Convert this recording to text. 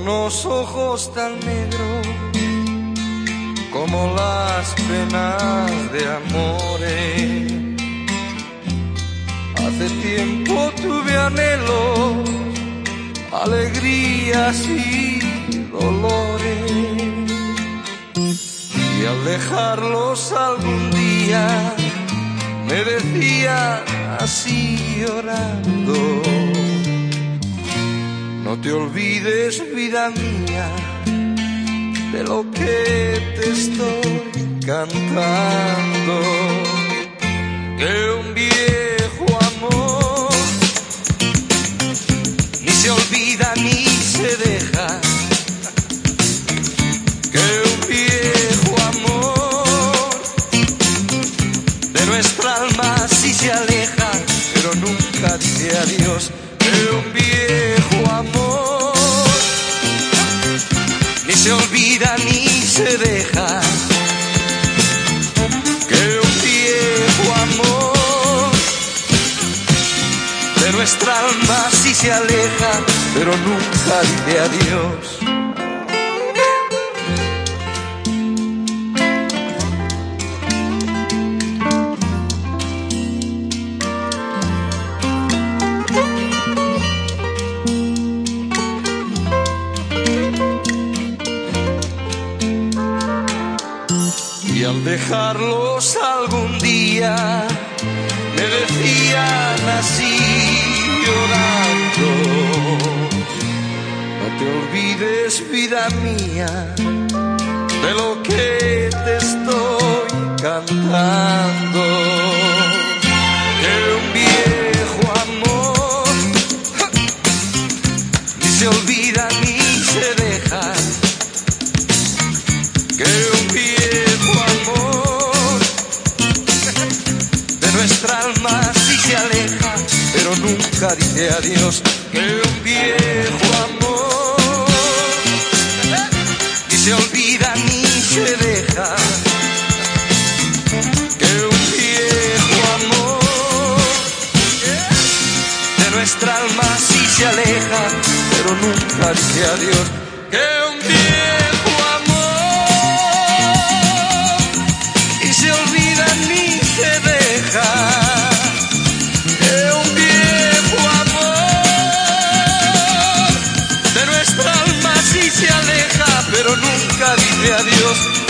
unos ojos tan negros como las penas de amores. Hace tiempo tuve anhelos, alegrías y dolores. Y al dejarlos algún día, me decía así llorando no te olvides, vida mía, de lo que te estoy cantando. Que un viejo amor ni se olvida ni se deja. Que un viejo amor de nuestra alma sí se aleja, pero nunca dice adiós. Que un viejo amor ni se olvida ni se deja. Que un viejo amor de nuestra alma sí se aleja, pero nunca dice adiós. Y al dejarlos algún día, me decían así llorando, no te olvides vida mía de lo que te estoy cantando. Pero nunca dice adiós. Que un viejo amor ni se olvida ni se deja. Que un viejo amor de nuestra alma sí se aleja, pero nunca dice adiós. Que Podcast.